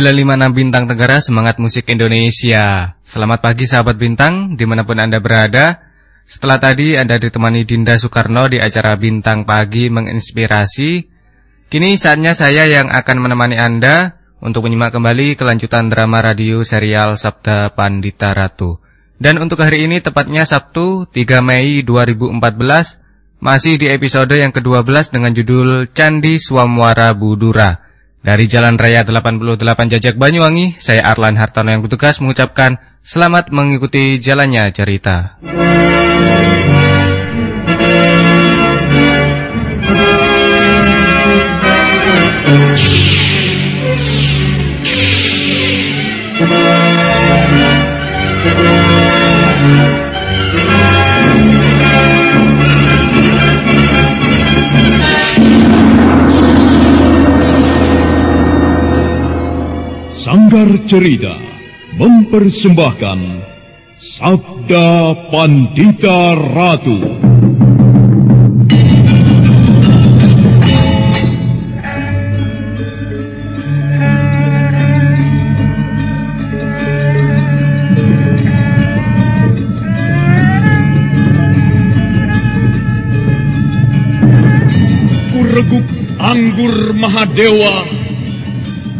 95 Bintang Tenggara Semangat Musik Indonesia. Selamat pagi sahabat Bintang di mana pun Anda berada. Setelah tadi Anda ditemani Dinda Soekarno di acara Bintang Pagi menginspirasi. Kini saatnya saya yang akan menemani Anda Untuk menyimak kembali kelanjutan drama radio serial Sabda Pandita Ratu. Dan untuk hari ini tepatnya Sabtu 3 Mei 2014 Masih di episode yang ke-12 dengan judul Candi Swamwara Budura dari Jalan Raya 88 Jajak Banyuwangi, saya Arlan Hartono yang bertugas mengucapkan selamat mengikuti jalannya cerita. Sanggar Cerita mempersembahkan Sabda Pandita Ratu. Kureguk anggur Mahadewa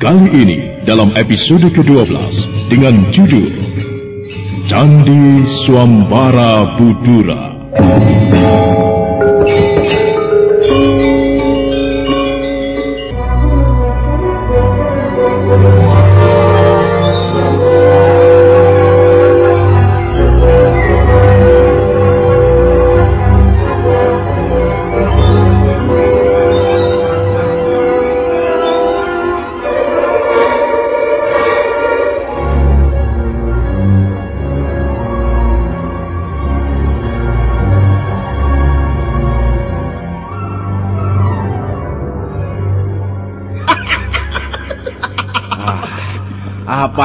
Kali ini dalam episode ke-12 dengan judul Candi Swambara Budura.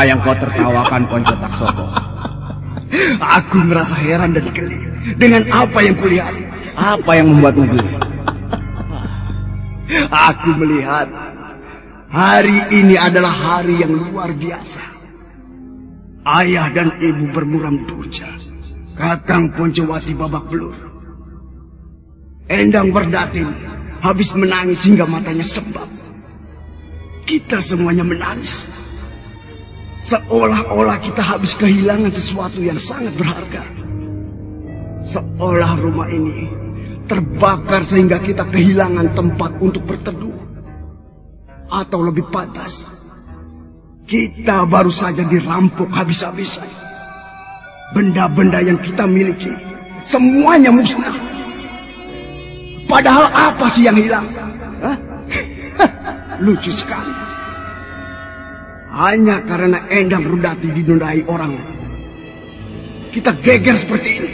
Apa yang kau tertawakan, Ponco Taksoto? Aku merasa heran dan geli. dengan apa yang kulihat. Apa yang membuatmu geli? Aku melihat hari ini adalah hari yang luar biasa. Ayah dan ibu bermuram durja. Kakang Poncowati babak belur. Endang berdatin habis menangis hingga matanya sebab. Kita semuanya menangis. Seolah-olah kita habis kehilangan sesuatu yang sangat berharga. Seolah rumah ini terbakar sehingga kita kehilangan tempat untuk berteduh. Atau lebih pantas, kita baru saja dirampok habis-habisan. Benda-benda yang kita miliki semuanya musnah. Padahal apa sih yang hilang? Hah? Lucu sekali. Hanya karena Endang Rudati dinodai orang. Kita geger seperti ini.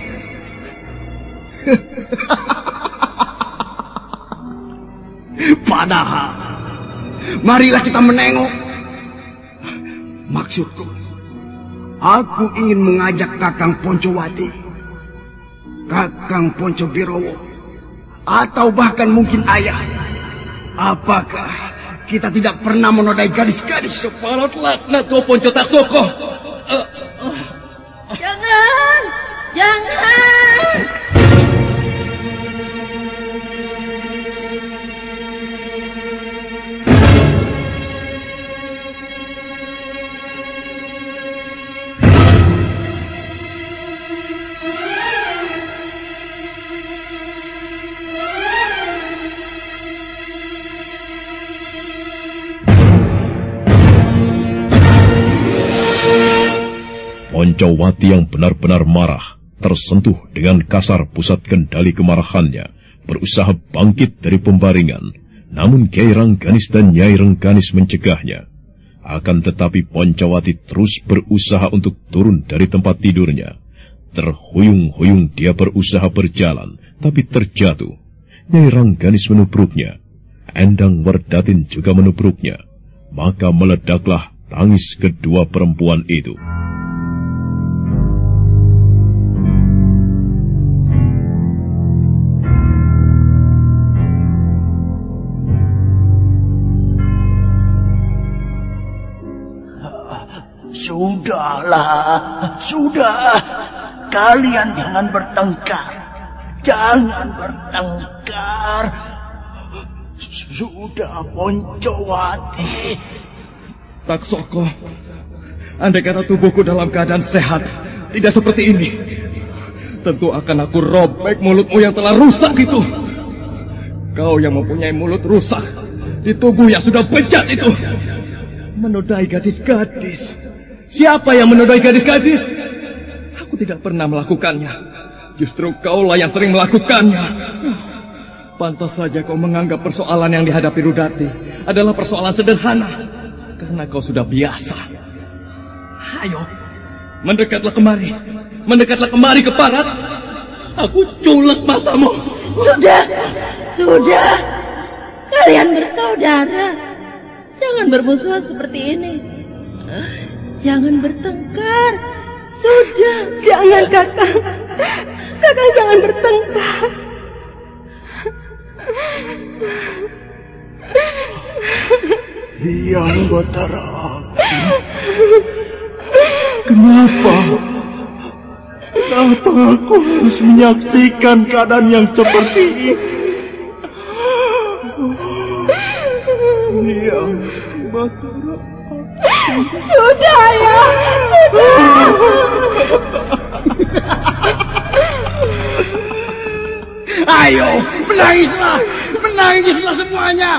Padahal, marilah kita menengok. Maksudku, aku ingin mengajak Kakang Poncowati, Kakang Ponco Birowo, atau bahkan mungkin ayah. Apakah kita tidak pernah menodai gadis-gadis? Separat laknat kau Ponco Taksoko. Uh, uh. Jangan! Jangan! Poncowati yang benar-benar marah, tersentuh dengan kasar pusat kendali kemarahannya, berusaha bangkit dari pembaringan, namun Kiai Rangganis dan Nyai Rengganis mencegahnya. Akan tetapi Poncowati terus berusaha untuk turun dari tempat tidurnya. Terhuyung-huyung dia berusaha berjalan, tapi terjatuh. Nyai Rangganis menubruknya. Endang Werdatin juga menubruknya. Maka meledaklah tangis kedua perempuan itu. Sudahlah, sudah. Kalian jangan bertengkar. Jangan bertengkar. Sudah, Poncowati. Taksoko, andai kata tubuhku dalam keadaan sehat, tidak seperti ini. Tentu akan aku robek mulutmu yang telah rusak itu. Kau yang mempunyai mulut rusak di tubuh yang sudah bejat itu. Menodai gadis-gadis. Siapa yang menodai gadis-gadis? Aku tidak pernah melakukannya. Justru kaulah yang sering melakukannya. Pantas saja kau menganggap persoalan yang dihadapi Rudati adalah persoalan sederhana. Karena kau sudah biasa. Ayo, mendekatlah kemari. Mendekatlah kemari ke barat. Aku culek matamu. Sudah, sudah. Kalian bersaudara. Jangan bermusuhan seperti ini. Jangan bertengkar. Sudah. Jangan kakak. Kakak jangan bertengkar. Yang Batara. Kenapa? Kenapa aku harus menyaksikan keadaan yang seperti ini? Yang Batara. Sudah ya. Sudah. Ayo, menangislah. Menangislah semuanya.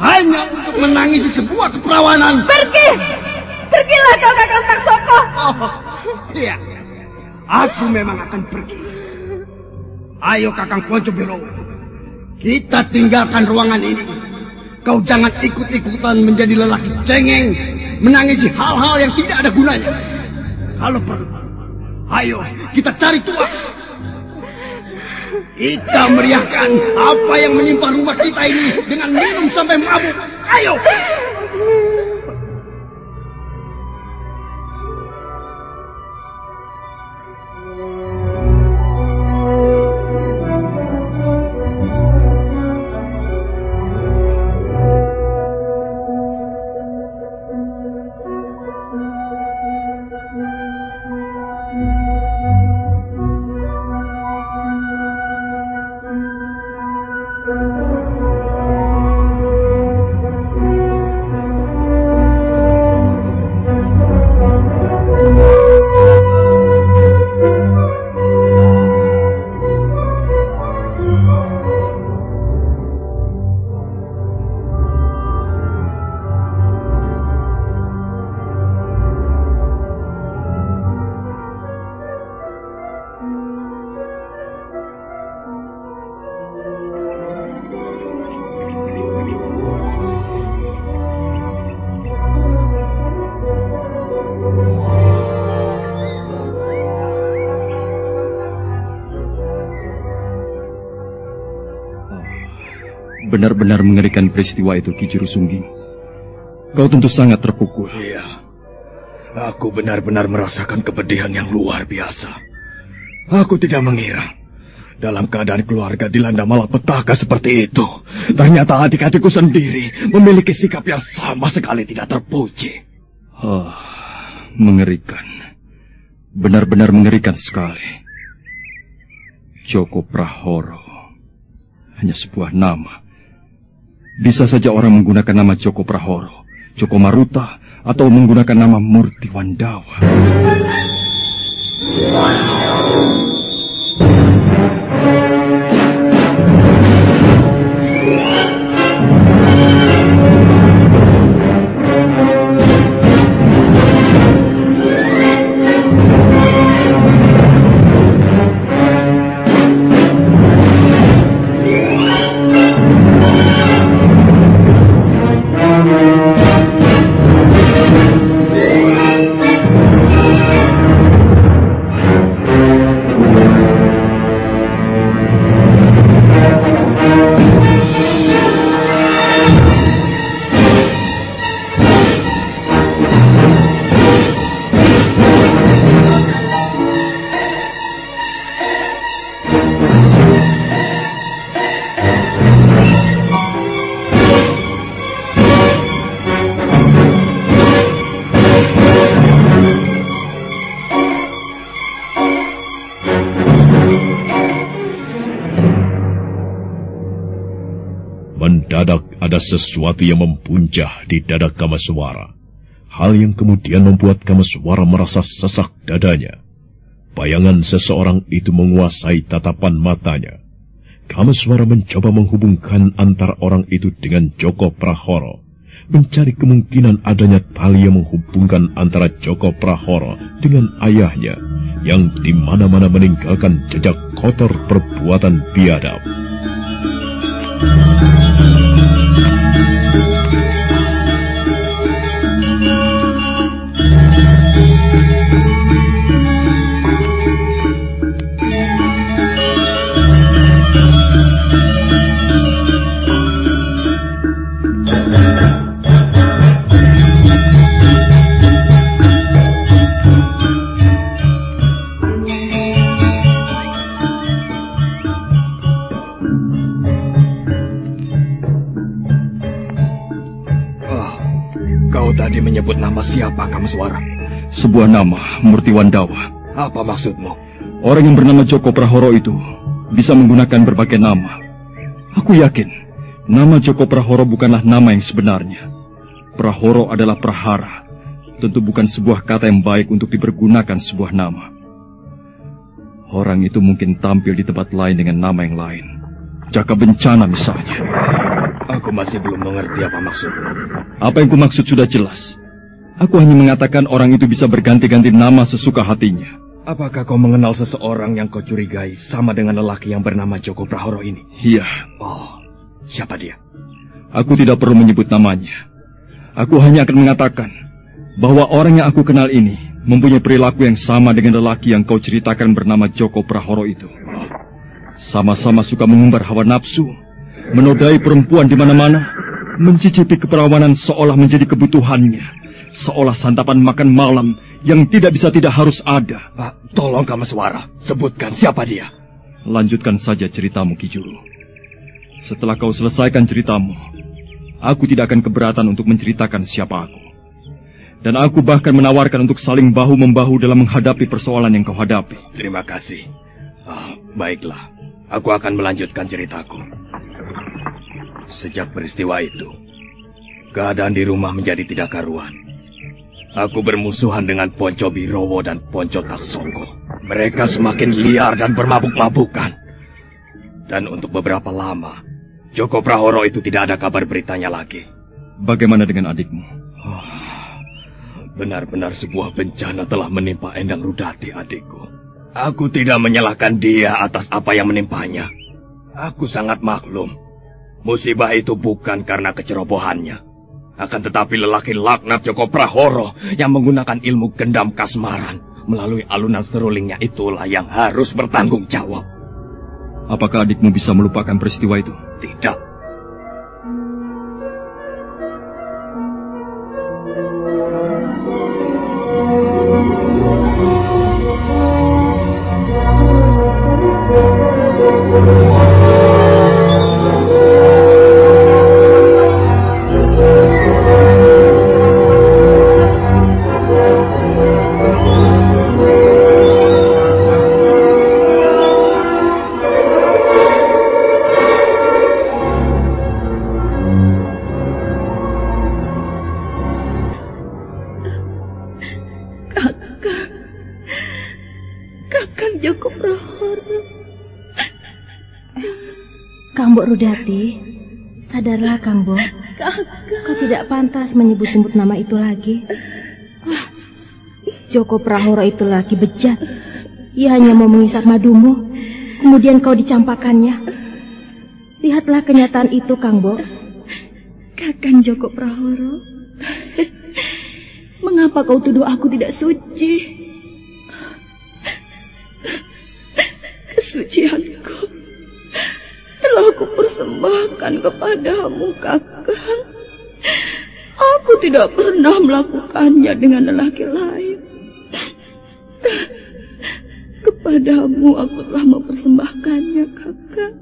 Hanya untuk menangisi sebuah keperawanan. Pergi. Pergilah kau kakak Taksoko. Oh, iya. Aku memang akan pergi. Ayo kakang Ponco Birowo. Kita tinggalkan ruangan ini. Kau jangan ikut-ikutan menjadi lelaki cengeng. Menangisi hal-hal yang tidak ada gunanya. Kalau perlu. Ayo kita cari tua. Kita meriahkan apa yang menyimpang rumah kita ini dengan minum sampai mabuk. Ayo. Benar-benar mengerikan peristiwa itu, Ki Juru Sungging. Kau tentu sangat terpukul. Iya. Aku benar-benar merasakan kepedihan yang luar biasa. Aku tidak mengira. Dalam keadaan keluarga dilanda malapetaka seperti itu. Ternyata adik-adikku sendiri memiliki sikap yang sama sekali tidak terpuji. Oh, mengerikan. Benar-benar mengerikan sekali. Joko Prahoro. Hanya sebuah nama. Bisa saja orang menggunakan nama Joko Prahoro, Joko Maruta, atau menggunakan nama Murti Wandawa. Sesuatu yang mempuncah di dada Kamaswara. Hal yang kemudian membuat Kamaswara merasa sesak dadanya. Bayangan seseorang itu menguasai tatapan matanya. Kamaswara mencoba menghubungkan antara orang itu dengan Joko Prahoro. Mencari kemungkinan adanya tali yang menghubungkan antara Joko Prahoro dengan ayahnya yang di mana-mana meninggalkan jejak kotor perbuatan biadab. Kau tadi menyebut nama siapa kamu suara? Sebuah nama, Murti Wandawa. Apa maksudmu? Orang yang bernama Joko Prahoro itu bisa menggunakan berbagai nama. Aku yakin, nama Joko Prahoro bukanlah nama yang sebenarnya. Prahoro adalah prahara. Tentu bukan sebuah kata yang baik untuk dipergunakan sebuah nama. Orang itu mungkin tampil di tempat lain dengan nama yang lain. Jaka bencana misalnya. Aku masih belum mengerti apa maksudmu. Apa yang kumaksud sudah jelas. Aku hanya mengatakan orang itu bisa berganti-ganti nama sesuka hatinya. Apakah kau mengenal seseorang yang kau curigai sama dengan lelaki yang bernama Joko Prahoro ini? Iya, Oh, siapa dia? aku tidak perlu menyebut namanya. Aku hanya akan mengatakan bahwa orang yang aku kenal ini mempunyai perilaku yang sama dengan lelaki yang kau ceritakan bernama Joko Prahoro itu. Sama-sama suka mengumbar hawa nafsu, menodai perempuan di mana-mana, mencicipi keperawanan seolah menjadi kebutuhannya, seolah santapan makan malam yang tidak bisa tidak harus ada. Pak, tolong kamu suara. Sebutkan siapa dia. Lanjutkan saja ceritamu, Kijuru. Setelah kau selesaikan ceritamu, aku tidak akan keberatan untuk menceritakan siapa aku. Dan aku bahkan menawarkan untuk saling bahu-membahu dalam menghadapi persoalan yang kau hadapi. Terima kasih. Ah, baiklah, aku akan melanjutkan ceritaku. Sejak peristiwa itu, keadaan di rumah menjadi tidak karuan. Aku bermusuhan dengan Ponco Birowo dan Ponco Taksongko. Mereka semakin liar dan bermabuk-mabukan. Dan untuk beberapa lama, Joko Prahoro itu tidak ada kabar beritanya lagi. Bagaimana dengan adikmu? Benar-benar sebuah bencana telah menimpa Endang Rudati adikku. Aku tidak menyalahkan dia atas apa yang menimpanya. Aku sangat maklum. Musibah itu bukan karena kecerobohannya. Akan tetapi lelaki laknat Joko Prahoro yang menggunakan ilmu gendam kasmaran melalui alunan serulingnya itulah yang harus bertanggung jawab. Apakah adikmu bisa melupakan peristiwa itu? Tidak. Joko Prahoro itu lagi bejat. Ia hanya mau mengisap madumu, kemudian kau dicampakannya. Lihatlah kenyataan itu, Kang Bo. Kakang Joko Prahoro, mengapa kau tuduh aku tidak suci? Kesucianku telah aku persembahkan kepadamu, kakang. Aku tidak pernah melakukannya dengan lelaki lain. Kepadamu aku telah mempersembahkannya, kakak.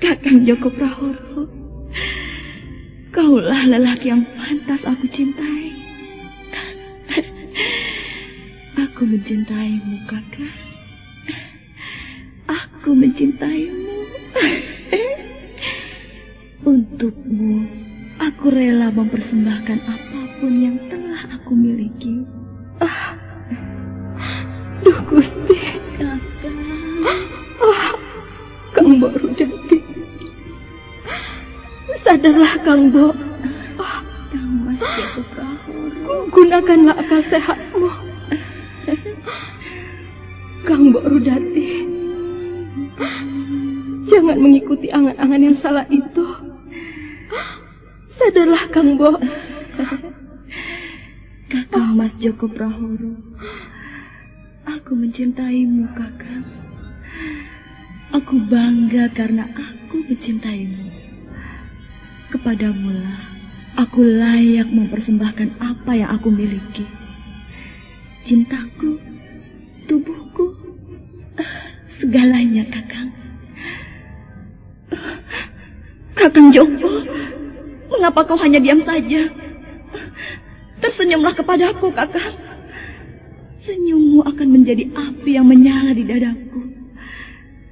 Kakang Joko Prahoro, kaulah lelaki yang pantas aku cintai. Aku mencintaimu, kakak. Aku mencintaimu. Untukmu, aku rela mempersembahkan apa pun yang telah aku miliki. Ah, duh Gusti, kakak. Ah, Kang Bo Rudati. Sadarlah Kang Bo. Ah, Kang Mas Jatuh Prahoro. Gunakanlah akal sehatmu. Kang Bo Rudati. Jangan mengikuti angan-angan yang salah itu. Sadarlah Kang Bo. Joko Prahoro. Aku mencintaimu, Kakang. Aku bangga karena aku mencintaimu. Kepadamu lah, aku layak mempersembahkan apa yang aku miliki. Cintaku, tubuhku, segalanya, Kakang. Kakang Joko, mengapa kau hanya diam saja? Tersenyumlah kepadaku, Kakang. Senyummu akan menjadi api yang menyala di dadaku.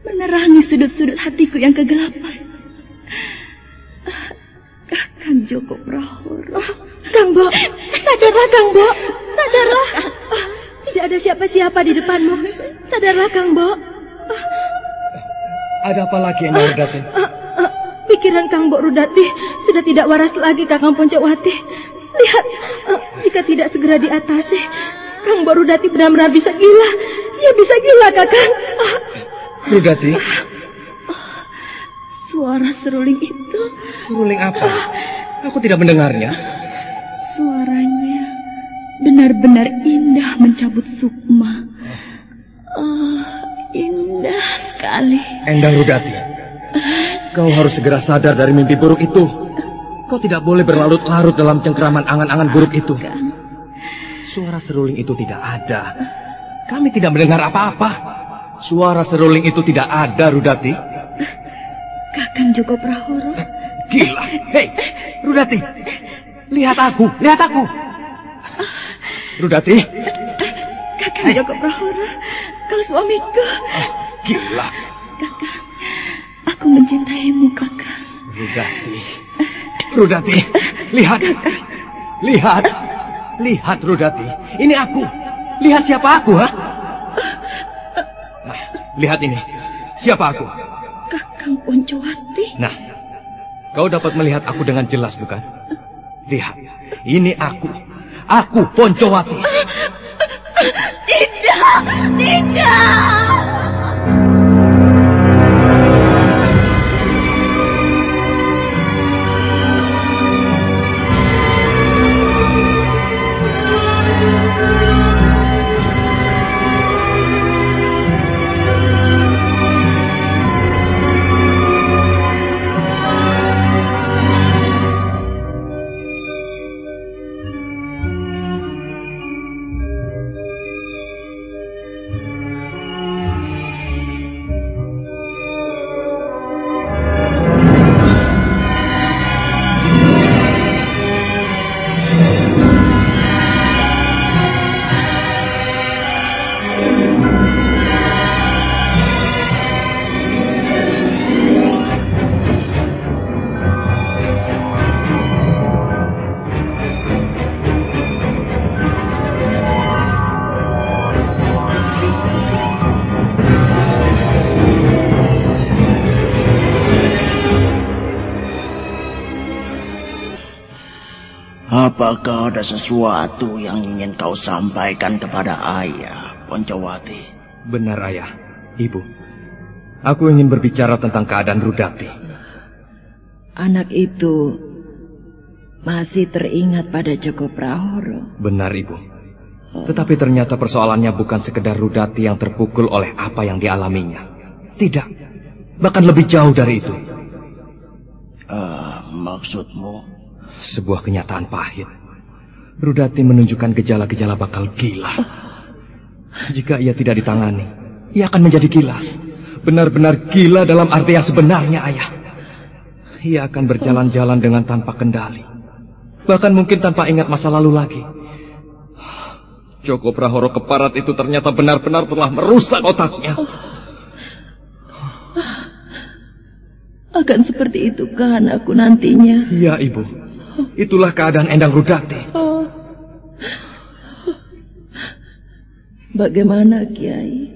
Menerangi sudut-sudut hatiku yang kegelapan. Kakang Joko Prahoro. Kang Bo, sadarlah Kang Bo, sadarlah. Ah, tidak ada siapa-siapa di depanmu. Sadarlah Kang Bo. Ada apa lagi yang Rudati? Pikiran Kang Bo Rudati sudah tidak waras lagi Kakang Poncowati. Lihat, ah, jika tidak segera diatasi, Kang Bo Rudati benar-benar bisa gila. Ia bisa gila, Kakang. Ah, Rudati, Suara seruling itu, seruling apa? Aku tidak mendengarnya. suaranya benar-benar indah mencabut sukma. Oh, indah sekali. Endang Rudati, kau harus segera sadar dari mimpi buruk itu. Kau tidak boleh berlarut-larut dalam cengkeraman angan-angan buruk itu. Suara seruling itu tidak ada. Kami tidak mendengar apa-apa. Suara seruling itu tidak ada, Rudati. Kakang Joko Prahoro, Gila. Hei, Rudati. Lihat aku, lihat aku. Rudati, Kakang Joko Prahoro, kau suamiku. gila. Kakang, aku mencintaimu, Kakang. Rudati. Rudati, lihat. Lihat. Lihat, Rudati. Ini aku. Lihat siapa aku, ha? Nah, lihat ini. Siapa aku? Kakang Poncowati. Nah, kau dapat melihat aku dengan jelas, bukan? Lihat, ini aku. Aku Poncowati. Tidak, tidak. Apakah ada sesuatu yang ingin kau sampaikan kepada ayah, Poncowati? Benar ayah, ibu. Aku ingin berbicara tentang keadaan Rudati. Anak itu masih teringat pada Joko Prahoro. Benar ibu. Tetapi ternyata persoalannya bukan sekedar Rudati yang terpukul oleh apa yang dialaminya. Tidak. Bahkan lebih jauh dari itu. Uh, maksudmu? Sebuah kenyataan pahit. Rudati menunjukkan gejala-gejala bakal gila. Jika ia tidak ditangani, ia akan menjadi gila. Benar-benar gila dalam arti yang sebenarnya, ayah. Ia akan berjalan-jalan dengan tanpa kendali. Bahkan mungkin tanpa ingat masa lalu lagi. Joko Prahoro Keparat itu ternyata benar-benar telah merusak otaknya. Akan seperti itu kan aku nantinya. Iya, Ibu. Itulah keadaan Endang Rudati. Oh. Bagaimana, Kiai?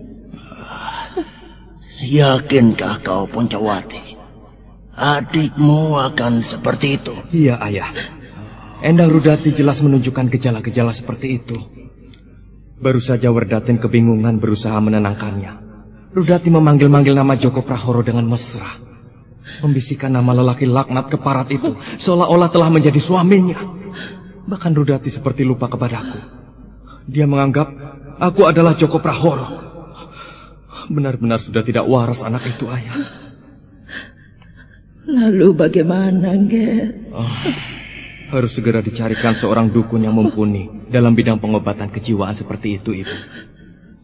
Yakinkah kau, Poncawati? Adikmu akan seperti itu? Iya, Ayah. Endang Rudati jelas menunjukkan gejala-gejala seperti itu. Baru saja Werdatin kebingungan berusaha menenangkannya. Rudati memanggil-manggil nama Joko Prahoro dengan mesra. Membisikkan nama lelaki laknat keparat itu seolah-olah telah menjadi suaminya. Bahkan Rudati seperti lupa kepadaku. Dia menganggap aku adalah Joko Prahoro. Benar-benar sudah tidak waras anak itu, ayah. Lalu bagaimana, Ger? Oh, harus segera dicarikan seorang dukun yang mumpuni dalam bidang pengobatan kejiwaan seperti itu, Ibu.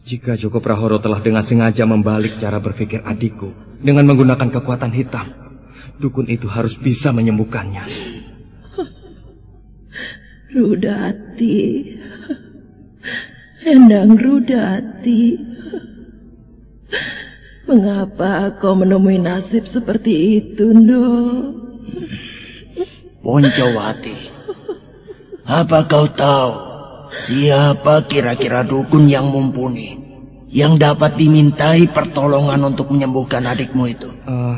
Jika Joko Prahoro telah dengan sengaja membalik cara berpikir adikku dengan menggunakan kekuatan hitam, dukun itu harus bisa menyembuhkannya. Rudati, Endang Rudati, mengapa kau menemui nasib seperti itu, Ndo? Poncowati, apa kau tahu Siapa kira-kira dukun yang mumpuni yang dapat dimintai pertolongan untuk menyembuhkan adikmu itu? Uh,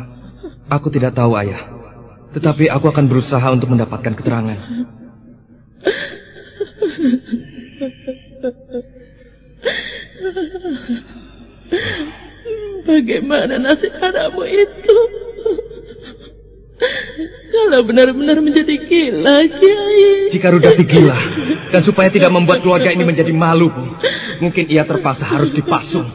aku tidak tahu, Ayah. Tetapi aku akan berusaha untuk mendapatkan keterangan. Bagaimana nasib anakmu itu? Kalau benar-benar menjadi gila, Kiai. Jika Rudati gila, dan supaya tidak membuat keluarga ini menjadi malu, mungkin ia terpaksa harus dipasung.